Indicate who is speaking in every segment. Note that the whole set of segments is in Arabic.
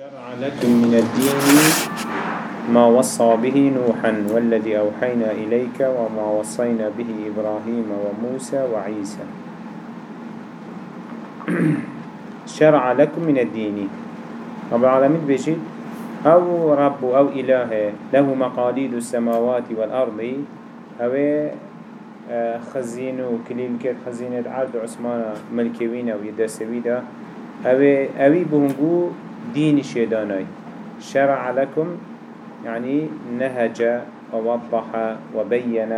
Speaker 1: شرع لكم من الدين ما وصى به نوحا والذي أوحينا إليك وما وصينا به إبراهيم وموسى وعيسى. شرع لكم من الدين. رب العالمين بيجي. أو رب أو إله له مقاليد السماوات والأرض. أو آه، خزين وكليل كت خزينة عبد عثمان ملكوين ويدسويدا أو أوي بهنجو دين شيداناي. شرع لكم يعني نهج ووضح وبين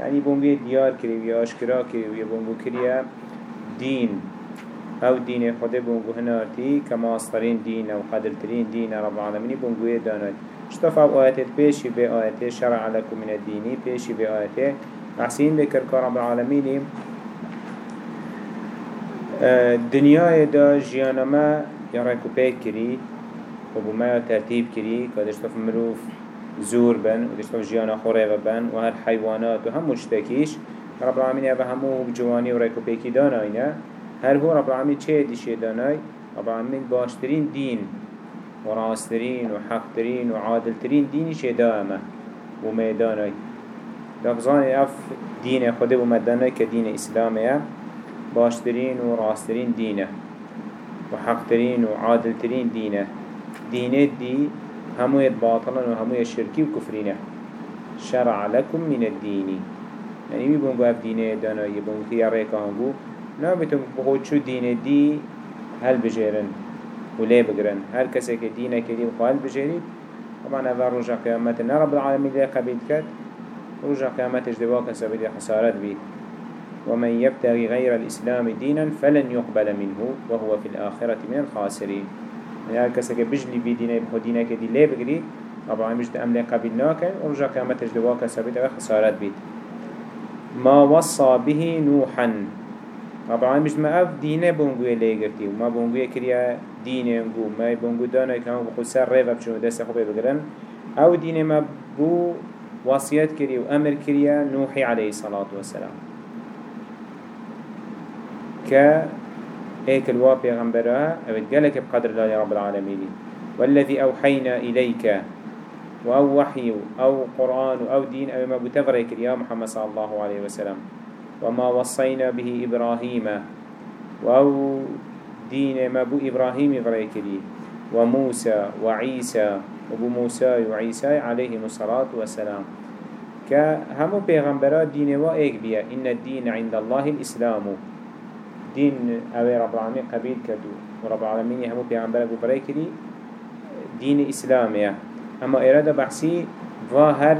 Speaker 1: يعني بونجي ديار كري وياشكرا كري ويبونجو كريا دين. أو دين خده بونجو هناتي كما أصطرين دين أو قدرترين دين رب العالمين بونجو داناي. اشتفى آيات بيشي بآيات شرع لكم من الدين بيشي بآيات أحسين ذكر رب العالمين دنیای دا جیانما یا رکو پیک کری و بو ما ترتیب کری که دشتف مروف زور بن و دشتف جیانا خوره بن و هر حیوانات و هم مشتکیش رب العالمین اوه همو جوانی و رکو پیکی داناینا هر هو رب العالمین چه دیشه دانای؟ رب العالمین باشترین دین و راسترین و حقترین و عادلترین دینی چه دامه و میدانای لفظان اف دین خود و مدانای که دین اسلامه باشترين وراسترين دينه وحقترين وعادلترين دينه. دينه دي همو باطلا وهمو الشركي وكفرينه شرع لكم من الدين. يعني مي بونغو اف دينه دانا يبونغو كي يريكا هنگو نامتون بخود شو دينه دي هل بجيرن وليه بقرن هل كسي كي دينه بخو هل بجيرين طبعا هذا رجع قيامتنا رب العالمين ليه قبيل كد رجع قيامتش دواك سبيل خسارات بيه ومن يبتغي غير الإسلام دينا فلن يقبل منه وهو في الآخرة من الخاسرين. يعني كسك بجلي بدينه بخو دينه كدي ليه بقري طبعا مجد أملي قبلناك ورجع كامت جدواك سبيت خسارات بيت ما وصى به نوحا. طبعا مجد ما أف دينه بونغوية ليه قرتي وما بونغوية كريا دينه نقو ما بونغو دانا كان بخو سر ريفا بشنو دست خوبه بقرن أو دينه ما بو وصيات كريا وأمر كريا نوحي عليه الصلاة والسلام. ك هيك الوا پیغمبرها اوید بقدر الله رب العالمين. والذي أوحينا إليك أو وحي أو قرآن أو دين أو ما بتفرك يا محمد صلى الله عليه وسلم. وما وصينا به إبراهيم أو دين ما بو إبراهيم فريكري وموسى وعيسى وبو موسى وعيسى عليهم الصلاة والسلام. كهمو پیغمبرات دين وإيك بيا إن الدين عند الله الإسلام. دين اوه رب العالمين قبيل كدو. ورب العالمين همو برای کری دين اسلاميه أما إرادة بحثي ظاهر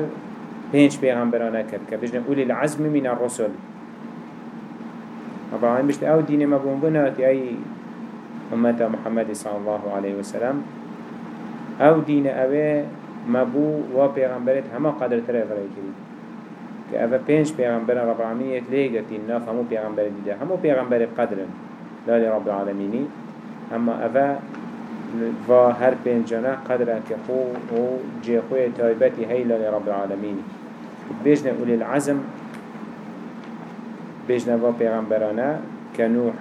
Speaker 1: پنج پیغمبرانه کرد که بجنة اولی العزم من الرسل. رب العالمين بجنة أو دين مبونبنات أي امت محمد صلى الله عليه وسلم. أو دين اوه مبو و پیغمبرت همه قدر تره برای که اوه پنج پیغمبر رب العالمین یک لیگتی ناف همو پیغمبر دیده همو پیغمبر قدرن. لالی رب العالمینی. اما اوه و هر پنجانه قدره که خو و جي خوی تایبتی هی لالی رب العالمینی بجنه اولی العزم بجنه و پیغمبرانه كنوح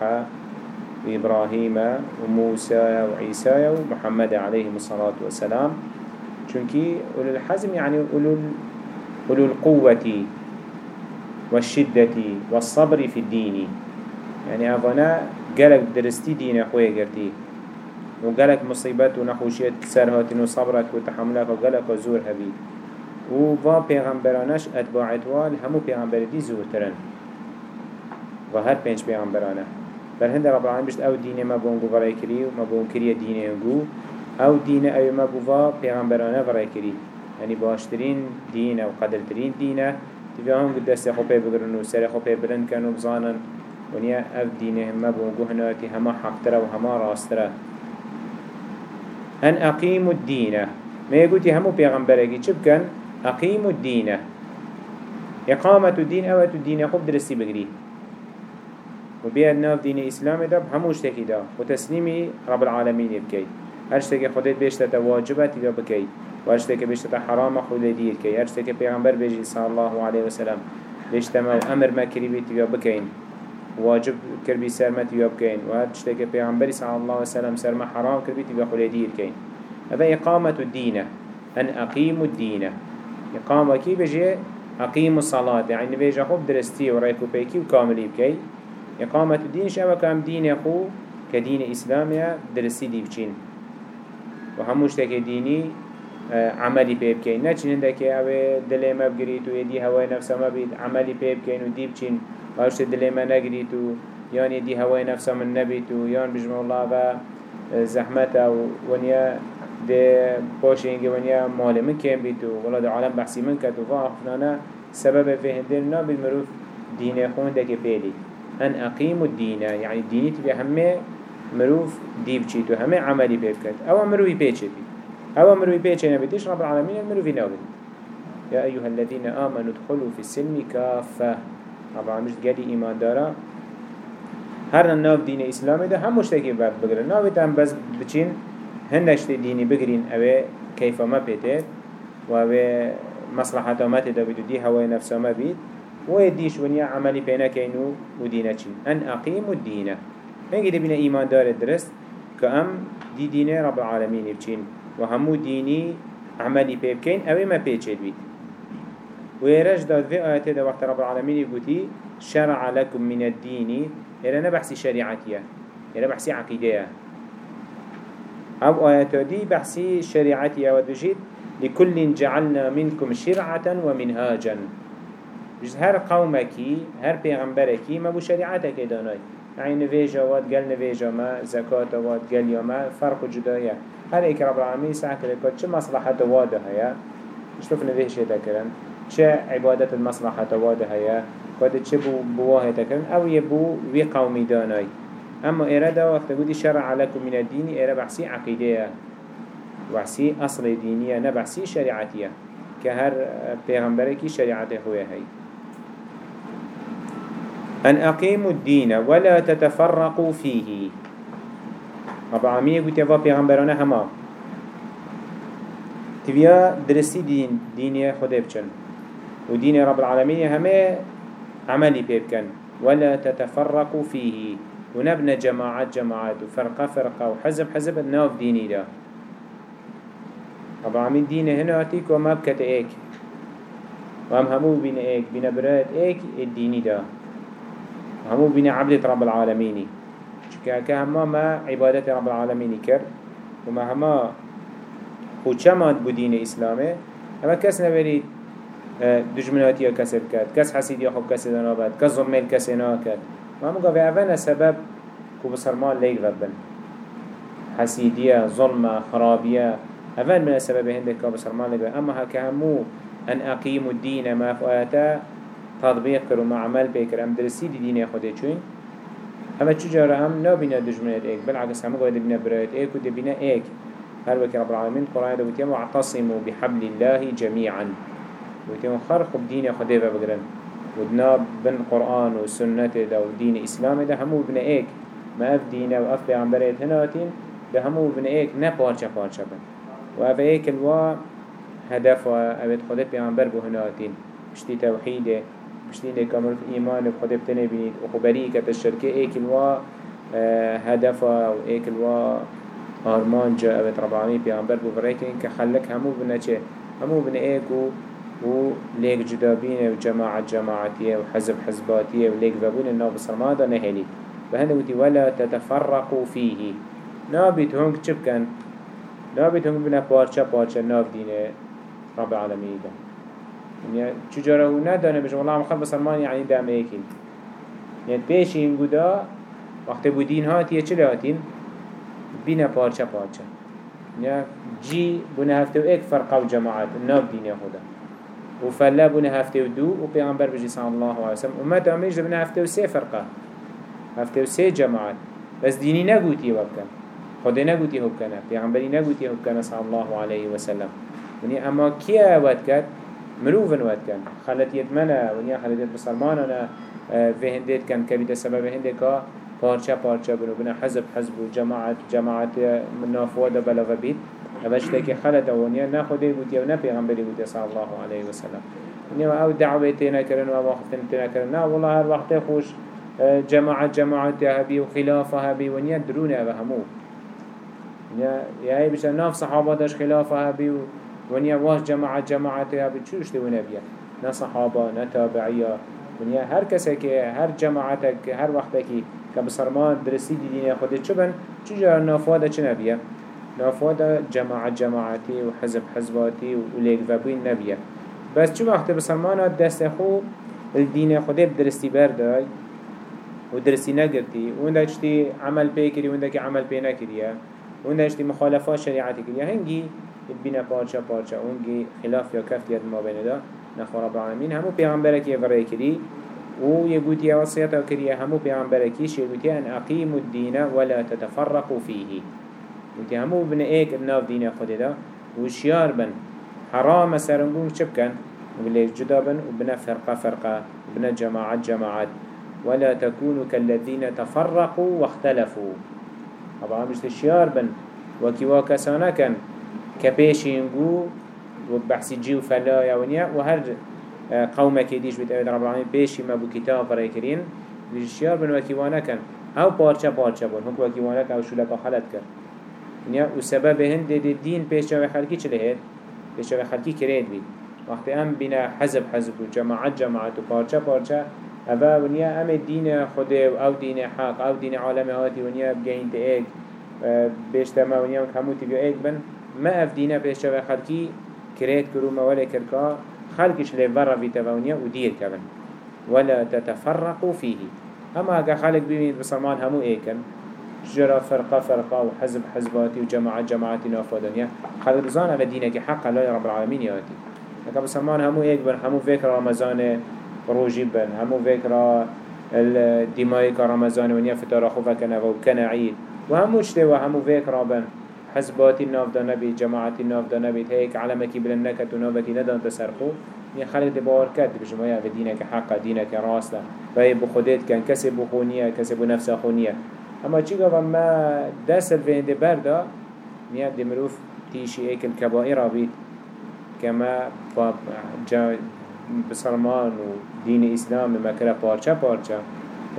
Speaker 1: وإبراهيم وموسى وعيسى ومحمد عليهم الصلاة والسلام. چونكي أولو الحزم يعني أولو, أولو القوة والشدة والصبر في الدين. يعني أفنا قالك درستي دين أخوية قرتي وقالك مصيبات ونخوشية سرهات وصبرك وتحملك وقالك وزور هبي. وفا پیغمبرانش اتباعت وال همو پیغمبر دي زور ترن. وهر پنج پیغمبرانه. بل هند رب العالمين بشت أو دين ما بونگو برای کری و ما بون کری دين هنگو أو دين أو ما بوفا پیغمبرانه برای کری. يعني باشترين دين أو قدرترين دينه تبي هم قد دست خو بگرن و سر خو برن کن و بزانن. ونیا اف دینه همه بونگو هناتی همه حقتره و همه راستره ان اقيم الدين ما يقولي همو پیغمبرگی چه بکن؟ اقيم الدين اقامة الدين أو الدين خوب درستی بگری. و بیاد ناف دین اسلام داب هموش تکی دا. و تسلیمی رب العالمین بکی هر شتکی خودت بیشتر واجبت دا بکی واشتك بيشتا حرام خود دير كي هرشتك پیغمبر بيجي صلى الله عليه وسلم بيشتا ما أمر ما كريبي تبا بكين واجب كربي سر ما تبا بكين وهرشتك پیغمبر صلى الله عليه وسلم سر ما حرام كربي تبا خود دير كين هذا إقامة الدين. أن أقيموا الدين. إقامة كي بجي أقيموا الصلاة. يعني بيجا خوب درستي ورأيكو بيكي وكاملي بكي إقامة الدين شابه كام دين يخو كدين إسلامي درستي دي بچين وهموش تاكي ديني عملي بيه بكين نچين هندك اوه دلي ما بگريت و يدي هواي نفسه ما بيد عملي بيه بكين و دي بچين وهوش دلي ما نگريت و يان يدي هواي نفسه من نبيت و يان بجمع الله با زحمته ونيا ده باش اینگه ونیا مال من کم بیتو ولا ده عالم بحثی من کتو و آخفنانا سبب فهندن نا بالمروف دين خون دك بيلي أن أقيموا الدين يعني ديني تبي همه مروف ديب چيتو همه عملي بيبكت أو مروفي بيچه بي أو مروفي بيچه نبيتش رب العالمين المروفي نابد يا أيها الذين آمنوا ادخلوا في السلم كافة رب العالمين قالي إيمان دارا. هر ناف دين إسلامي ده هم مشتكي بقرن ناف هم بس بچين هندشت ديني بقرين أوه كيف ما بيته وأوه مصلحة ما تدبيد دي هواي نفسه ما بيت ويديش ونيا عملي بينا كينو ودينا چين أن أقيموا الدين هنگي دي بنا إيمان دار الدرست كأم دي دين رب العالمين بچين وهمو ديني عملي بيبكين أوه ما بيچه بيت. ويرج داد في آيات دا وقت رب العالمين يقولي شرع لكم من الدين. إلا نبحثي شريعتيا إلا بحثي عقيدية. أو آيات دي بحثي شريعتيا ودجيد لكل جعلنا منكم شرعة ومنهاجا. هر قومكي هر پیغمبركي ما بو شريعتك داناي يعني نفيجا واد قل نفيجا ما زكاة واد قل يوما فرق جدايا هر ايك رب العالمين ساعة كده چه مصلحة واده هيا شوف نفيجا تكرن چه عبادة المصلحة واده هيا قد چه بو بواه تكرن أو يبو وي قومي داناي اما ارادا وقت قودي شرع لكم من الدين ارا بحسي عقيدة بحسي أصل دينية نبحسي شريعتية كهر پیغمبركي شريعته هو هي أن أقيموا الدين ولا تتفرقوا فيه. رب العالمين يقول تفا پیغمبرانا هما تبيا درسي دين دينية خده ودين رب العالمين هما عملي بيبكن ولا تتفرقوا فيه ونبنى جماعات جماعات وفرقة فرقة وحزب حزب الناف ديني ده رب العالمين دينه هنا أتيك وما بكت ايك وهم همو بين ايك بين برات ايك الديني ده همو بين عبدة رب العالمين. كهما ما عبادة رب العالمين كر. وما هما خوشمات بدين إسلامه. اما كس نبريد آه، دجمناتي كسر كات كس حسيدي خب كسر نابد كس ظلمين كسر ناكد وهم قفع أفنى سبب كو بسرمان ليك غبن حسيدية ظلمة خرابية أفن من السبب هندك كاب سرمان لقى أما هكامو أن أقيموا الدين ما فؤاتا تطبيق كرو مع عمل بيكر أم درسي دي دين يخده چوين أما چجارة هم نابنا دجمنات إيك بالعكس هم قد بنا برايات إيك ودي بنا إيك هل وكي رب العالمين قرآن دو بتيام واعتصموا بحبل الله جميعا وتيام خرق بدين يخده بقرن ودنا بن قرآن وسنة دا ودين إسلام دا همو بنا إيك ما أف دينا وأف بيعنبريت هناتين دا همو بنا إيك نا پارچا پارچا بن. و اوه ایک الوا هدف و اوه خودت پیانبر بو هناتین. بشتی توحیده بشتی نکامل ایمان بخودت بتنه بینید. و خبری که تشرکه ایک الوا آه، هدف و ایک الوا آرمان جا اوه ربعانی پیانبر بو فريكين كخلك همو بنا چه؟ همو بنا ايكو و ليك جدابين و جماعة جماعتية و حزب حزباتية و ليك فابون الناب صرمادا نهلي فهنا قلت ولا تتفرقوا فيه نابت هونك چبكن نابد هم بنا پارچه پارچه ناف دینه رب العالمين ده يعني چجاره هو ندانه بجم الله مخل بسلمان يعني دام ايكين يعني پیش این گودا وقت بودین هاتیه چه هاتین بنا پارچه پارچه. يعني جي بنا هفته و ايك فرقه و جماعات ناف دينه خدا. وفلا بنا هفته و دو و پیغمبر بجي صلى الله عليه وسلم. امت اميش بنا هفته و سه فرقه. هفته و سه جماعات بس ديني نگوتي وبكن خدا نگوتی هب کنه پیغمبری نگوتی هب کنه صلی الله علیه و سلم ونی اما کیا ود کرد؟ مروفن ود کن. خلطیت منه ونی خلطیت بسلمانه في هندت كان كبيد السبب هندك پارچه پارچه بنو. بنا حزب حزب و جماعت جماعت من نافواد بلغ بيت أبشت كي خلت ونيا ناخده بوتي و نبيغمبري بوتي صلى الله عليه وسلم ونيا أو دعوة تينا كرن و وقفتن تينا كرن والله هر وقت خوش جماعت جماعت هبي و خلافة هبي ونيا درونه همو. ونیا یه بیشتر ناف صحابه داشت خلافه هبی و ونیا واش جماعت جماعت هبی چوش دیونه بیا نه صحابه نه تابعیه. ونیا هر کسی هر جماعت که هر وقت که که بسرمان درستی دین خودت چه بن؟ چجا نافواده چه نبیه؟ نافواده جماعت و حزب حزباتی و نبیه. بس چه وقت بسرمان دست خو الدين خودت درستی بردای و درستی نگرتی؟ و عمل پی کری و عمل پی نکریه و مخالفات شریعتی کریه هنگی بین پارچه پارچه اونگی خلاف یا کفت ید ما بین دا. نخواه رب همو پیغمبره که ورای کری. و يقولي وصيته كريه همو بيعنبركيش يقولي أن أقيموا الدين ولا تتفرقوا فيه يقولي همو بن إيك الناف دين خود دا. وشيار بن. حرام سرنبون شبكن وبلي جدا بن. وبنا فرقة فرقة. وبنا جماعات جماعات ولا تكونوا كالذين تفرقوا واختلفوا. طبعا مش الشيار بن. وكي واكسانا كان كبيش ينقو وبحثي جيو فلا يونيا وهر قومك ديش بيت رب العالمين بيشي ما بو كتاب کرین بشیار بن وكيوانا كان أو پارچه پارچه بون. هک وكيوانا كان أو شلقا خلط كر ونیا و سبب هند دي دين پیش جاوه خلقی چه لهید؟ پیش جاوه خلقی کرید بید وقتی ام بنا حزب حزب و جماعت جماعت و پارچه پارچه اوه ونیا ام دين خوده أو دين حق أو دين عالم هاتی ونیا بگهین تا ایک بیشتما ونیا هموتی بیا ایک بن. ما اف دين پیش جاوه خلقی کرید کرو مولی کرکا خلقش لبرا في تفاونيا ودير كبن ولا تتفرقوا فيه. أما هكا خلق بيمين بسلمان همو إيكن. جرى فرقة فرقة وحزب حزباتي وجماعة جماعتي نافا دنيا. خلق رزان على دينك حق لا رب العالمين ياتي هكا بسلمان همو إيك بن همو فكر رمضان روجي بن همو فكر الدمائي كرمضان ونيا فتارا خوفا كنفا وكنا عيد وهمو اشتوى وهمو فكر بن. حزباتي الناف دا نبي جماعتي الناف دا نبي هيك علمكي بلنكت ونوبتي ندان تسرخو ني خالد باور كد بجمعية في دينك حقا دينك راسلا فهي بخودت كان كسي بخونية كسي بنفس خونية اما چي قوة ما دس الفين دي بردا نيا دي مروف تيشي ايك الكبائر بيت كما بسلمان ودين اسلام ما كلا بارچا بارچا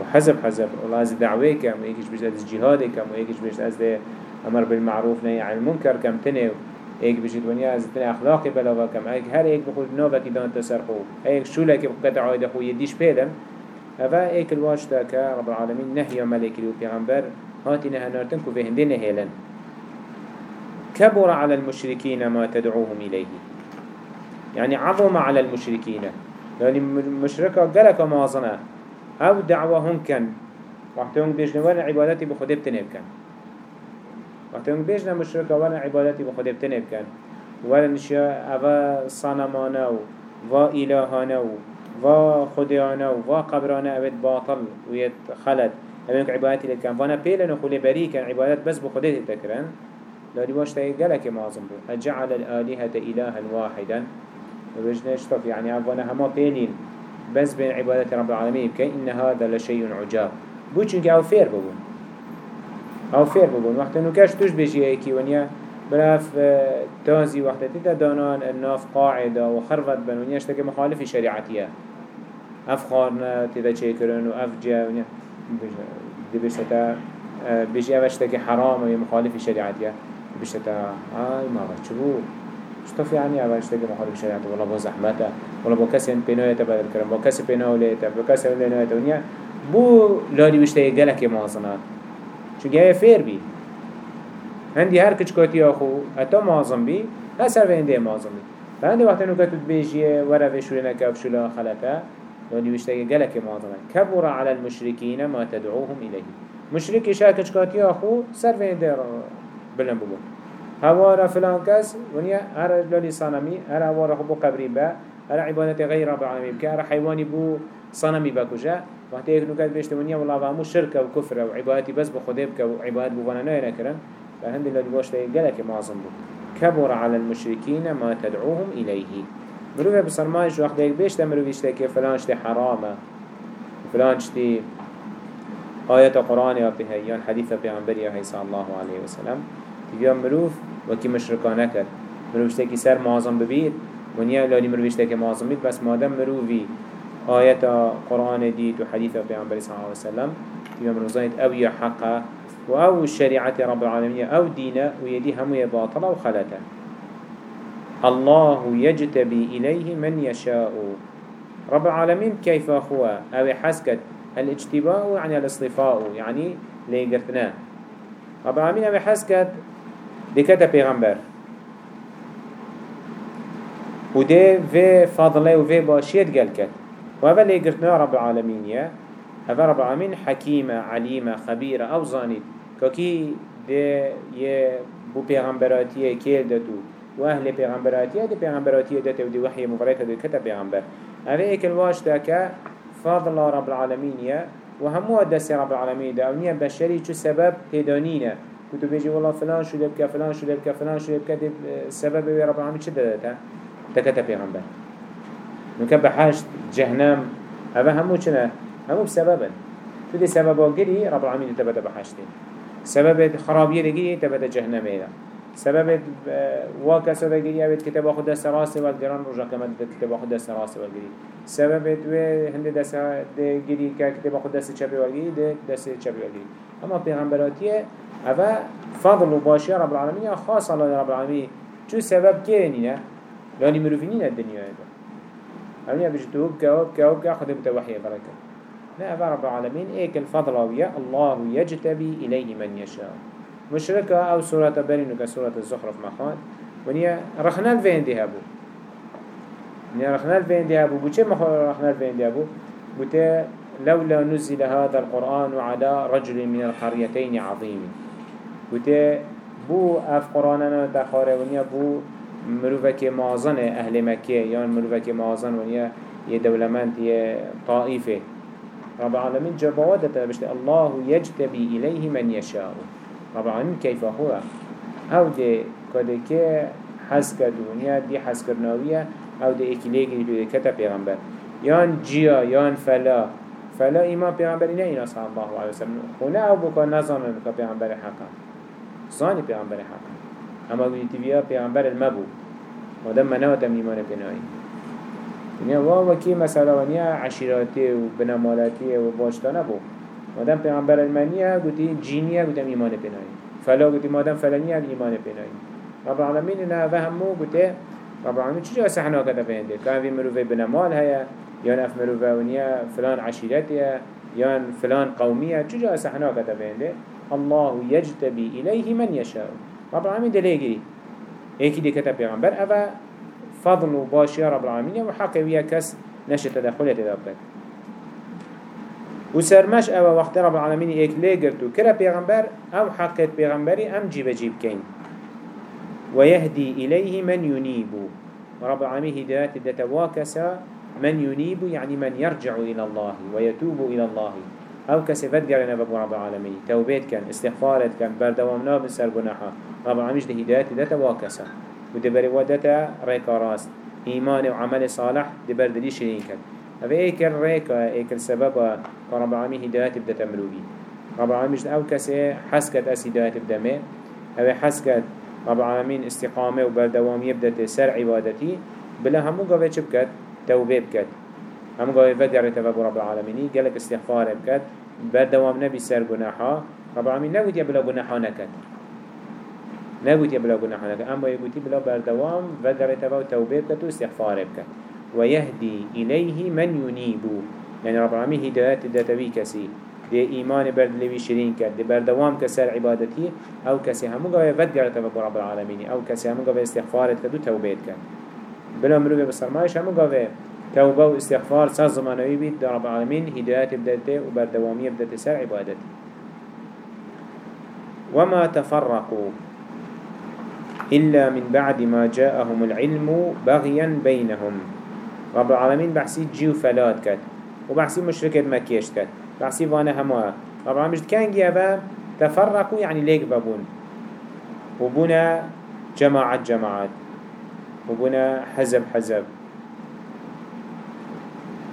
Speaker 1: وحزب حزب والله از دعوه كم ايكش بيش از جهاد كم وايكش بيش از أمر بالمعروف نهي عن المنكر كم تنه ايك بجد ونيا از اخلاقي بلاغا كم ايك هر ايك بخود نوبة كي دان تسرخو ايك شولة كي بقت عايدة خو يديش بيدم هذا ايك الواجتا كرب العالمين نهي ملك لو پیغمبر هاتي نهنارتن كو في هندين نهيلن كبر على المشركين ما تدعوهم إليه يعني عظم على المشركين يعني مشركة قلق مازنة. أو دعوهم كان وقتهم بيجنوان عبادتي بخده بتنب كان وقتی اون بیشتر مشرکه ولی عبادتی به خود بتنب کن ولی نشیا اوه صنمانه و و الهانه و و خدیانه و و قبرانه اوید باطل و ید خلد. اوید عبادتی لکن. وأنا پیلن و خلی بری کن. عبادت بس بخوده تکرن لاری واش تایی گلک معظم بو اجعل الالهة الها واحدا. وبجنش طف يعني أفوانا هما بينين بس بين عبادة رب العالمين كي إن هذا لشيء عجاب. بو چونك أو فير ببون. أو فير ببون. وقت انو كاش توش بيجي ايكي ونيا براف آه، تازي وقت تتا دانان الناف قاعدة وخرفت بن ونيا اشتكي مخالف شريعتية اف خارنا تتا چه کرن و اف جا ونيا دي بشتا آه، اف اشتكي حرام و مخالف شريعتية بشتا آي ما غد شبو شطف يعني اول اشتكي مخالف شريعتية والله بو زحمته والله كسي بينوية تبادل كرم بو كسي بينوية ليتا بو كسي بينوية ونيا بو لاري بشتكي قلق مازنات چون گه فیر بی. هندی هر کچ کاتی آخو اتا معظم بی هسر و هنده معظم بی. فهندی وقتی نو کتود بیجیه ورا وشوله نکف شوله خلطه لونی وشتگه گلک معظمه کبر على المشركين ما تدعوهم إليه مشرك شاكش كاتي أخو سر في دير بلن ببو هوارا فلان كس ونيا هر لولي صنمي هر هوارا خبو قبري با هر عبادة غير رب العالمين بك هر حيواني بو صنمي وقت هيك نكات بيشت ونيا والله فهمو شركة وكفر وعبادتي بس بخده بك وعبادت بوانا نوينا كرن فهند الله دواش قالك معظم بو. كبر على المشركين ما تدعوهم إليه. مروفة بصرماش وقت هيك بيشت مروفيشت كي فلان شتي حرامة. فلان شتي آيات قرآن يا بهيان حديث بيغمبر يا صلى الله عليه وسلم. تبيا مروف وكي مشركانه كر مروفشتكي سر معظم ببيت. ونيا لاني مروفشتكي معظم بيت بس مادم مروفي آيات قرآن ديت وحديث بيعنبري صلى الله عليه وسلم. تبا من وزانت أو يا حقا و أو شريعة رب العالمين أو دينه ويدي همو باطلة وخلته الله يجتبي إليه من يشاء رب العالمين كيف هو؟ أو حسكت الاجتباء يعني الاصطفاء. يعني ليقرتنا رب العالمين أو حسكت دكتا پیغمبر. و ده في فضله و في باشيت قل كت و اول ليقرتنا رب العالمين يا. اول رب العالمين حكيمة عليمة خبيرة أو زانيت كاكي ده يه بو پیغمبراتيه كيل دتو و أهل پیغمبراتيه ده پیغمبراتيه دته و دي وحي مباركة ده كتا پیغمبر اوه إيك الواش ده که فضل رب العالمين يا. وهمو دست رب العالمين ده أونيا بشري چو سبب؟ هدانينه كتو بيجي والله فلان شو لبكا فلان شو لبكا فلان شو لبكا سبب رب العالمين. چه دادتا تكتا پیغمبر نوكا بحاشت جهنم اوه همو چنه؟ همو بسببا تو دي سببا گري رب العالمين تبتا بحاشتين سبب خرابية دي تبتا جهنم ايدا سبب واكسو گري اوه كتاب خود دست راسي والگران رجا كما كتاب خود دست راسي والگري سبب هنده دست که كتاب خود دست چپي والگري ده دست چپي والگري اما پیغمبراتيه اوه فضل و باشي رب العالمين خاص الله رب العالمين چو سبب كيرنينه لاني مروفينين الدنيا هذا أمني بجتوب كواب كواب كا خدم توحي بركة لا رب العالمين إيك الفضل ويا الله يجتبي إليه من يشاء. مشركة أو سورة برينو كسورة الزخرف مخان ونيا رخنا الفين دي هبو ونيا رخنا الفين دي هبو بوچه مخان رخنا الفين دي هبو بوتا لولا نزل هذا القرآن على رجل من القريتين عظيم. بوتا بو أف قرآننا تخاره ونيا بو مروفك مازن أهل مكة يعني مروفك مازن ونيا يدولمنت يا طائفة. رب العالمين جبوادة بشت الله يجتبي إليه من يشاء رب العالمين كيف هو؟ أو دي كده كي حس كدونيا دي حس كرناوية أو دي إكليكي دي كتا پیغمبر. يان جيا يان فلا. فلا إيمان پیغمبر إنا صلى الله عليه وسلم هنا أو بكا نظام بكا پیغمبر حقا. زاني پیغمبر حقا. اما گویی تیویا پیامبر المبو مادم مناوت ام ایمان بنایی ونیا واو کی مثلا ونیا عشیراتی و و باشتانه بو مادم پیامبر المنیه گویی جینیه گویی ایمان بنایی فلا گویی مادم فلانیه ایمان بنایی رب العالمین نه فهمو گویی رب العالمین چجا سحنا کده فهنده که اوی مروفه بنامال هیا یا نف مروفه ونیا فلان عشیرتیه یا فلان قومیه چجا سحنا کده فهنده الله يجتبي إليه من يشاء رب العالمين دليجري هيك دي كتب پیغمبر اوه فضل و باشي رب العالمين. و حق ويا كس نشي تدخل تدبك و سرمش اوه وقت رب العالمين ايك ليگرتو كرا پیغمبر أو حقت پیغمبري أم جيب جيب كين. ويهدي إليه من ينيب. رب العالمين هدايات دتواكسا من ينيب يعني من يرجع إلى الله ويتوب إلى الله. أو فد گرنه بابو رب العالمین توبیت کن استغفارت کن بردوامنا بسر گناحا رب العالمین ده هدایت ده واکسا و ده بری ودتا ریکا راست ایمان و عمل صالح ده بردلی شرین کن أو ایکر ریکا ایکر سبب که رب العالمین هدایت بده تمروبی رب العالمین أو کسی حسکت اس هدایت بدمه أو حسکت رب العالمین استقامه و بردوامی بدت سر عبادتی بلا همو قوه چه بکد توبه هم قوي فقر تفبو رب العالمين قالك استغفار بكت بردوام نبي سر گناحا رب العالمين نقول يبلا گناحا نكت نقول يبلا گناحا نكت اما يقول يبلا بردوام فقر تفبو توبه بكت واستغفار بكت ويهدي إليه من ينيب يعني رب العالمين هدايات داتوي كسي دي إيمان برد لوي شرين كد دي بردوام كسر عبادتي أو كسي همو قوي فقر تفبو رب العالمين أو كسي همو قوي استغفار كد وتوبه كد بلا مروبه بسرمايش همو قوي توبة و استغفار سر زمانوي بيت در رب العالمين هدايات بدته و بردوامية بدته سر عبادته وما تفرقوا إلا من بعد ما جاءهم العلم بغيا بينهم. رب العالمين بحسي جيو فلات كت وبحسي مشركة مكيش كت بحسي وأنا هموها رب العالمين كان جيابا تفرقوا يعني ليك بابون وبنا جماعات جماعات وبنا حزب حزب.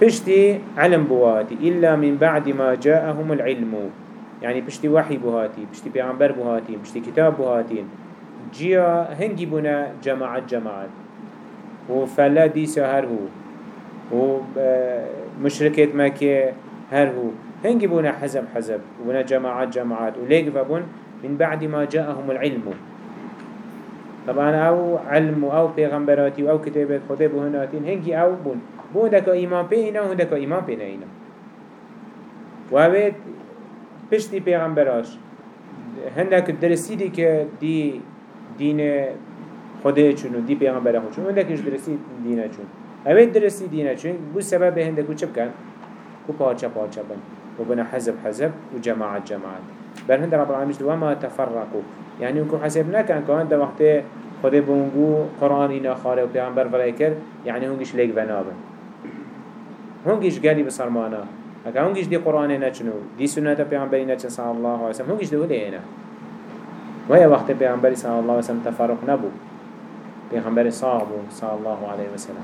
Speaker 1: بشتي علم بواتي إلا من بعد ما جاءهم العلم. يعني بشتي وحي بواتي بشتي بيعنبر بواتي بشتي كتاب بواتي جيا هنجي بنا جماعة جماعة. وفلا ديسا هر هو. ومشركة مكة هر هو. هنگي بونا حزب حزب. وبونا جماعات جماعات وليك فبون من بعد ما جاءهم العلم. طبعا أو علم أو پیغمبراتي أو كتابات خده بهناتين هنگي أو بون. بون دكا ايمان بينا وهن دكا ايمان بينا اينا وهوه پشتی پیغمبراش هندك درسي دي که دي دين خده چون دي پیغمبر خود چون هندكش درسي دينه چون اوه درسي دينه چون بو سبب هندكو چه بکن؟ كو پارچه پارچه بن وبنا حزب حزب وجماعة جماعة بل هند رب العالمين وما تفرقوا يعني انكو حسب نكن كان ده وقت خود بونگو قرآن اینا خاره و پیغمبر ولای کرد یعنی هنگیش لیک ونابن هنگیش گلی بسرمانا اگه هنگیش دی قرآن نچنو دی سنت پیغمبری نچن صلی الله علیه وسلم هنگیش دوله اینا و یا وقت پیغمبری صلی الله علیه وسلم تفرق نبو پیغمبر صاحبو صلی الله علیه وسلم.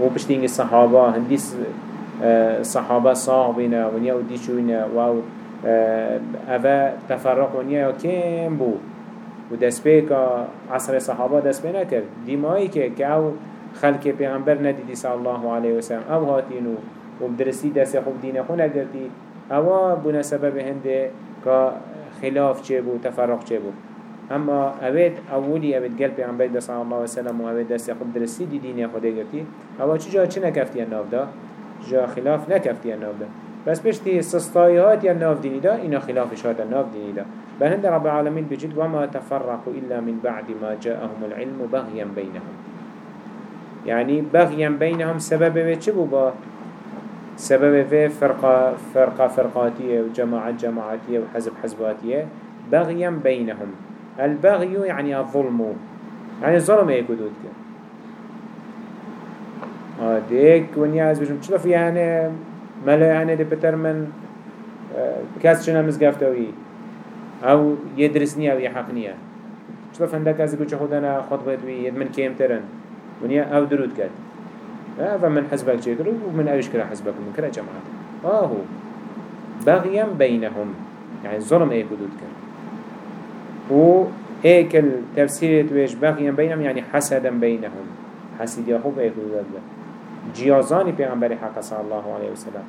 Speaker 1: و پشتینگ صحابه هندی صحابه صاحبینا ونیا و دیچوینا و اوه تفرق ونیا کم بو و دست پیکا عصر صحابه دست پی نکرد. دیمایی که که أو خلق پیغمبر ندیدی صلی الله علیه وسلم. أو هاتینو و بدرسی دست خوب دین خو نگردی. أو بنا سبب هنده که خلاف چه بو تفرق چه بو اما اوید اولی اوید گل پیغمبر دست صلی الله علیه وسلم و اوید دست خوب درسی دی دین خود گرتی. أو چجا چه نکفتی ناف دا جا خلاف نکفتی ناف دا بس پشتی سستایهات یا ناف دینی دا اینا خلافش هات ناف دینی دا بل هند رب العالمين بجد وما تفرقوا إلا من بعد ما جاءهم العلم بغيا بينهم. يعني بغيا بينهم سبب بيتشبو با؟ سبب في فرقة فرقة فرقاتية وجماعة جماعاتية وحزب حزباتية بغيا بينهم. البغي يعني الظلم. يعني الظلم آه ديك ونيا از بجم. في يعني؟ ملا يعني دي بتر من كاس شنا مزقفتوي أو يدرس نيا أو يحق نيا شلون فندك از بيجي خدنا خطبة وي يدمن كيم ترن. ونيا أو درود كد فمن حزبك جيكرو ومن اوش كرا حزبك من كرا جماعة آه بغيا بينهم يعني ظلم إيه كدود كد و ايك التفسير تويش بغيا بينهم يعني حسدا بينهم حسد يخوب إيه كدود جيازاني بيغنبري حق صلى الله عليه وسلم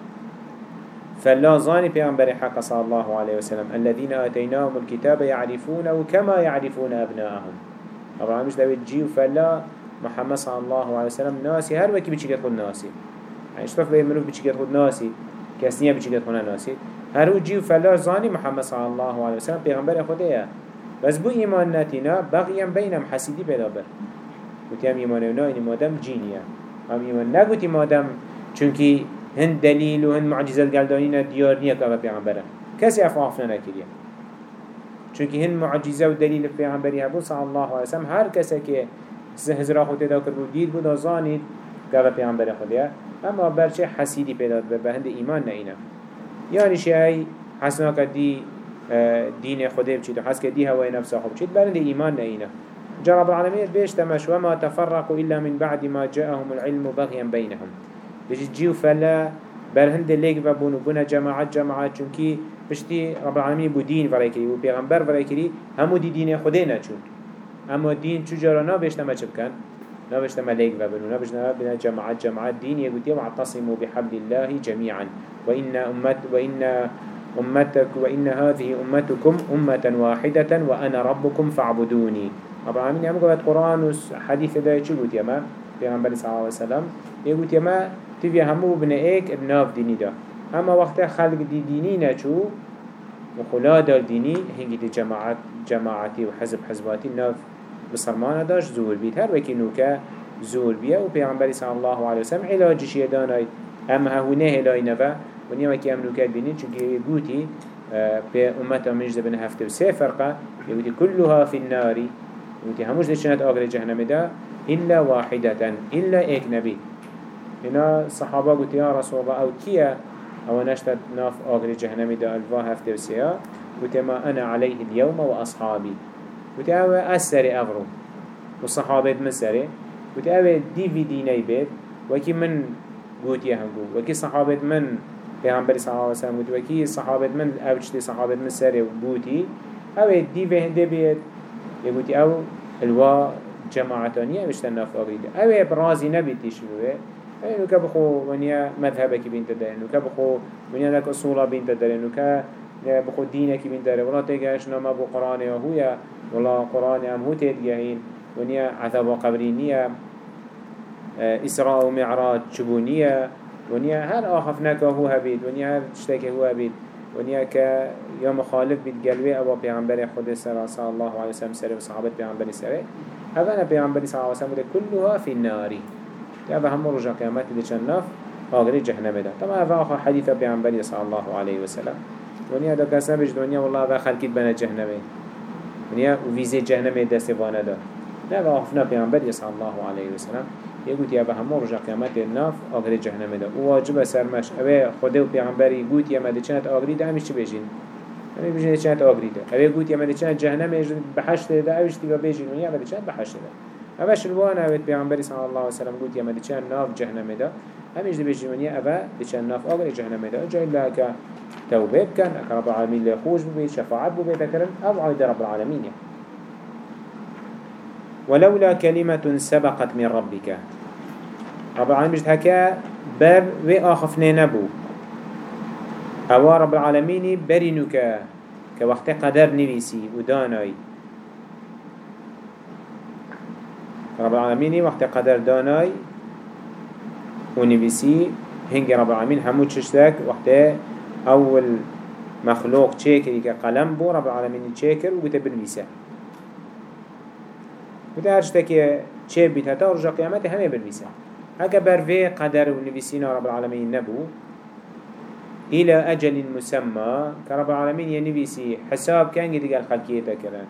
Speaker 1: فلا زاني پیغمبر حق صلى الله عليه وسلم الذين آتيناهم الكتاب يعرفونه كما يعرفون أبناءهم. طبعا مش دويت جيو فلا محمد صلى الله عليه وسلم ناسي هر وكي بيشي خود ناسي يعني اشتف بيه مروف بيشي خود ناسي كسنية بيشي خود ناسي هر جيو فلا زاني محمد صلى الله عليه وسلم پیغمبر خده بس بو إيمان ناتنا بغيا بينهم حسيدي بلا بر. وتيام إيمانونا إن مادم جينيا هم إيمان نقوتي مادم چونكي هن دليل و هن معجزات قلدانين ديار نيا كما پیغمبره. كسي افعافنا نكريا چونك هن معجزة و دليل پیغمبری هبو صلى الله عليه وسلم هر کسی که هزرا خود دا کرد و دید بود آزانید كما پیغمبر خودیا اما برچه حسیدی پیدا به هند ایمان نه يعني شيء حسنا كدي دين خده بچيد حس كدي هواي نفسه خب بچيد بلند إيمان نئينا جرب العالمين بيش تمش وما تفرقوا إلا من بعد ما جاءهم العلم بغيا بينهم بجي جيو فلا برهند ليك وبونو بونا جماعات جماعات چونكي بشتي رب العالمين بو دين فرأي كري و پیغمبر فرأي كري همو دي دين خده چون. اما دين چو جارا نا بيشتا ما چبكن نا بيشتا ما ليك وبنو نا بيشتا بنا جماعات جماعات دين يقول واعتصموا بحبل الله جميعا وإن أمت وإن أمتك وإن هذه أمتكم أمة واحدة وأنا ربكم فاعبدوني رب العالمين يعمل قبل القرآن وحديث ده يقول يما پیغمبر صلى الله عليه وسلم. يقول يما تبي همو بنا ايك بناف ديني دا. اما وقت خلق دي ديني نچو وخلا دار ديني هنگي دي جماعات جماعتي وحزب حزباتي ناف بصرمانه داش زور بيت. هر وكي نوكا زور بيا و پیغمبر صلى الله عليه وسلم علاج شيداناي اما هونه هلاي نفا ونيا وكي ام نوكا بينين چونكي يقولي في أمتا منجد بن هفته وسي فرقة. يقولي كلها في النار يقولي هموش دي شنات آقر جهنم دا. إلا واحدة إلا إيك نبي هنا صحابة قلت يا رسول الله أو كيا أو نشتت ناف آخر جهنم دا الفا هفته وسيا قلت ما أنا عليه اليوم وأصحابي قلت أو أسري أغرو. وصحابة مسري أو دي في ديني بيت وكي من قلت يا هنقو وكي صحابة من پیغمبر صلی الله علیه و سلم قلت وكي صحابة من أوجتي صحابة مسري وبوتي أو دي في هنده بيت يقولي أو الوا جماعتانية مشتن ناف آخر أو برازي نبي تشبه يعني نوكا بخو ونيا مذهبك بين تدري نوكا بخو ونيا لك أصولا بين تدري نوكا بخو دينك بين تدري ولا تيجاش نما بو قرآن وهو ولا قرآن أم هو تيجاهين ونيا عذاب قبرينية آه، إسراء ومعراج شبونية ونيا هر آخفناك هو هبيد؟ ونيا هر تشتكي هو هبيد؟ ونیا که یا مخالف بید گلوه أو پیغمبر خود سر صلی الله علیه وسلم سر و صحابت پیغمبر سر اولا پیغمبر صلی الله علیه وسلم بوده کلها فی الناری یا به همون رجا قیامت دی چند نف آگری جهنم ده. طبعا اوه آخر حدیث پیغمبر صلی الله علیه وسلم. ونیا دا کس نبیش دنیا والله اوه خلقید بنا جهنمه ونیا ویزه جهنمه دست وانه ده نه اوه آخفنا پیغمبر صلی الله علیه وسلم يقول يا بهم رجع قيامت الناف آخر جهنم ده وواجب سرمش. أبي خده وبيعنبري قوت يا مدى كانت آخری ده همیشه بيجين همي بيجين كانت آخری ده أبي قوت يا مدى كانت جهنم يجد بحشت ده أوش تبا بيجين ويا مدى كانت بحشت ده أباش الوان أبي بيعنبري صلى الله عليه وسلم قوت يا مدى كانت ناف جهنم ده همیشه بيجين ونيا أبا دي كانت ناف آخر جهنم ده جاي لك توبه كان رب العالمين ليخوش ببيت شفاعت ببيت أكرم أو عيد رب العالمين. ولولا كلمة سبقت من ربك. رب العالمين بجد هكا بر و آخفنه نبو. هوا رب العالمين برينو كا كوقت قدر نويسي وداناي رب العالمين وقت قدر داناي ونويسي هنگ رب العالمين همو تشتك وقت أول مخلوق تشيكر كقلم بو رب العالمين تشيكر وقت بنويسه وده هرشتك چه بيت هتا رجا قيامته همه بنويسه هكا بروي قدر ونفسينا رب العالمين نبو. إلى أجل مسمى كرب العالمين ينفسي حساب كان قال خلقيته كران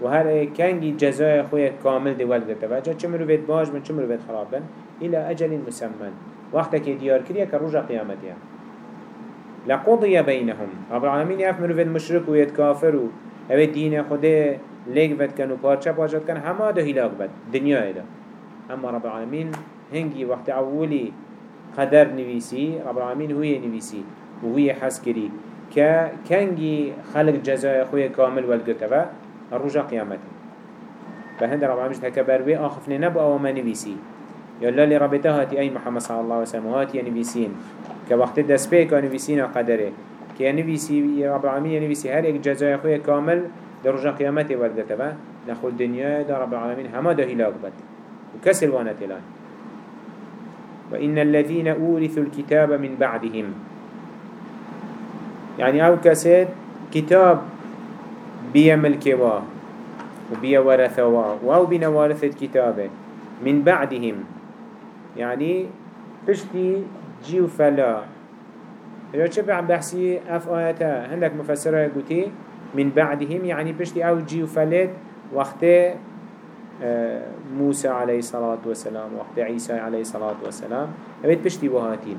Speaker 1: وهذا كان جزاء خويا كامل دي والدته فجأة چمرو بيت باش من چمرو بيت خرابا إلى أجل مسمى. وقتك ديار كريا كروجا قيامتها لقضي بينهم. رب العالمين يفمرو بيت مشرك ويت كافر وهذا دين خده ليك بيت كانوا بارچا باشد كان هما ده هلاك بد. دنيا ده أما رب العالمين هنگی وقت اولی قدر نویسی رب العالمین هوی نویسی و هوی حس کری که کنگی خلق جزای خوی کامل والگتبه الرجا قیامته فهند رب العالمين هكا بروي آخفني نبو أو ما نبيسي يلا لي ربطها هاتي أي محمد صلى الله عليه وسلم هاتي نبيسين كوقت دسبيك نبيسين قدره كي نبيسي رب العالمين نبيسي هر اك جزاء خوية كامل در رجا قيامته والدتبه نخل الدنيا در رب العالمين هما ده هلاك بد وكسل وأنا تلان وإن الذين أورثوا الكتاب من بعدهم. يعني أو كسد كتاب بيا ملكوا وبيا ورثوا وأو بنا وارثة كتابه من بعدهم. يعني بشتي جيو فلا. لو تشبع عم بحسي أف آياتا عندك مفسرة يقولي من بعدهم يعني بشتي أو جيو فلت وقته موسى عليه الصلاة والسلام وقت عيسى عليه الصلاة والسلام أبيت بشتي وهاتين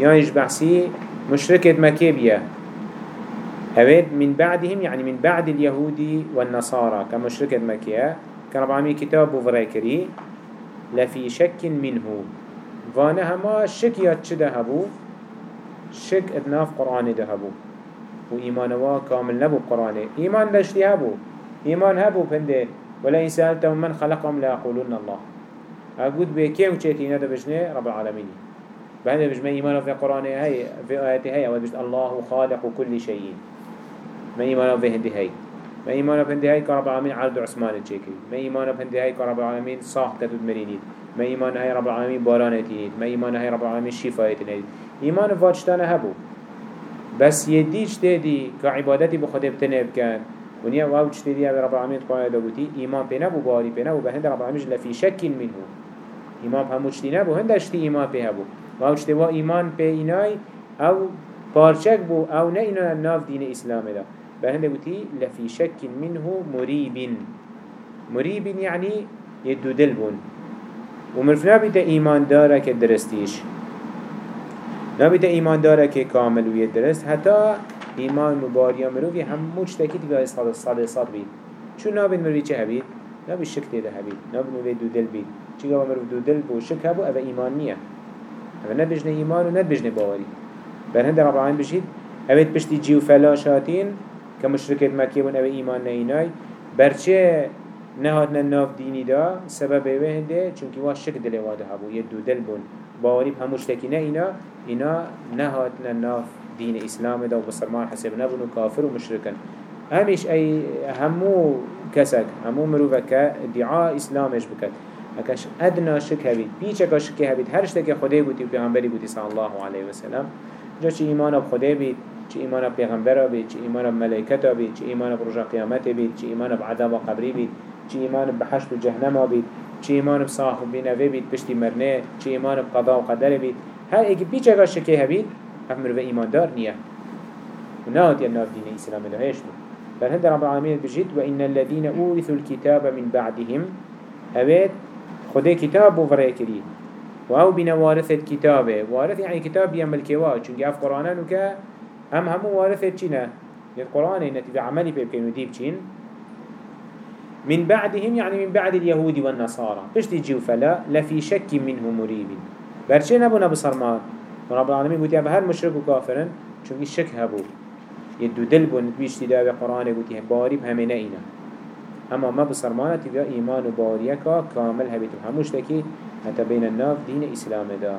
Speaker 1: يعني بحسي مشركة مكيبية أبيت من بعدهم يعني من بعد اليهودي والنصارى كمشركة مكية كان ربعامي كتاب وفراكري لفي شك منه. وأنا هما شك يتشده هبو شك ادناف قرآن دهبو. وإيمانوا كامل نبو قرآن. إيمان دشتي هبو. إيمان هبو بنده ولا إن سألتهم من خلقهم لا يقولون الله. أقول بكيم تشيتي نده بجنه؟ رب العالمين بعد بجمع إيمان في القرآن هاي في آياته هاي أول بجد الله خالق كل شيء ما إيمان في هندي هاي ما إيمان في هندي هاي كرب العالمين عرض عثمان تشيكي ما إيمان في هندي هاي كرب العالمين صاح كتب مرينيد ما إيمان هاي رب العالمين باران تينيد ما إيمان هاي رب العالمين شفاء تينيد إيمان فاتشتانا هبو بس يديش تدي كعبادتي بخده بتنب كان ونيا واو تشتري يا رب العالمين قاعد دوتي إيمان بينا بو باري بينا وبهند رب العالمين لا في شك منه إيمان هم تشتري بو هند اشتي إيمان بيها بو واو وا إيمان بيناي أو بارشك بو أو نه إنا ناف دين إسلام ده بهند دوتي لا في شك منه مريب. مريب يعني يدو دلبون ومرفنا بيت إيمان دارك درستيش. نبيت إيمان دارك كامل ويدرست حتى ایمان مباریا مروفی همو چتکی دیگه صد صد صد بید چون نابید مروفی چه هبید؟ نابید شک دیده هبید نابید مروفی دو دل بید چی گوه مروف دو دل بو شک هبو؟ اوه ایمان نیه اوه نبجنه ایمان و نبجنه باوری بر هند رب العالمین بشید اوید پشتی جیو فلاشاتین مکی بون اوه ایمان نینای برچه نهاتنا ناف ديني دا سبب وهنده چونكي واش شك دل هبو يدو دل بون باوري بهموش تكي إنا إنا نهاتنا ناف دين إسلام دا وبصرمان حسب نبنو كافر ومشركا همش أي همو كسك همو مروفك دعاء إسلامش بكت اكش ادنى شك هبيت بيچك شك هبيت هر شتك خدای بودی و پیغمبری بودی الله علیه و سلم جا چه ایمان اب بید چه ایمان اب پیغمبر بید چه ایمان اب ملائکت بید چه ایمان اب رجا قیامت بید چه ایمان اب عذاب قبری بید چه ایمان اب بحشت و جهنم بید چه ایمان اب صاحب بینوی بید پشتی مرنه چه ایمان اب قضا و قدر بید هر ایک بیچه شک هبید هم مروه ایمان دار نیه. و نهات يناف دين الإسلام لهيش بل هند رب العالمين بجد وإن الذين أورثوا الكتاب من بعدهم. أبيت خده كتاب بوفره كري وهو بنا وارثة كتابه وارث يعني كتاب يعمل كوا چونك اف قرآن نوكا هم همو وارثة چينا القرآن نتيجة عملي بيبكين وديب چين من بعدهم يعني من بعد اليهود والنصارى. بشتي جيو فلا لفي شك منه مريب برشي نبونا بصرمان ورب العالمين قلت هر مشرك وكافرن چونك الشك هبو يدو دلبو نتبيش تدابي قرآن قلت باري بهمنا إنا اما ما بصرمانة تبقى ايمان و باوريكا كامل هبيت هموش تكي حتى بين الناف دين اسلام دا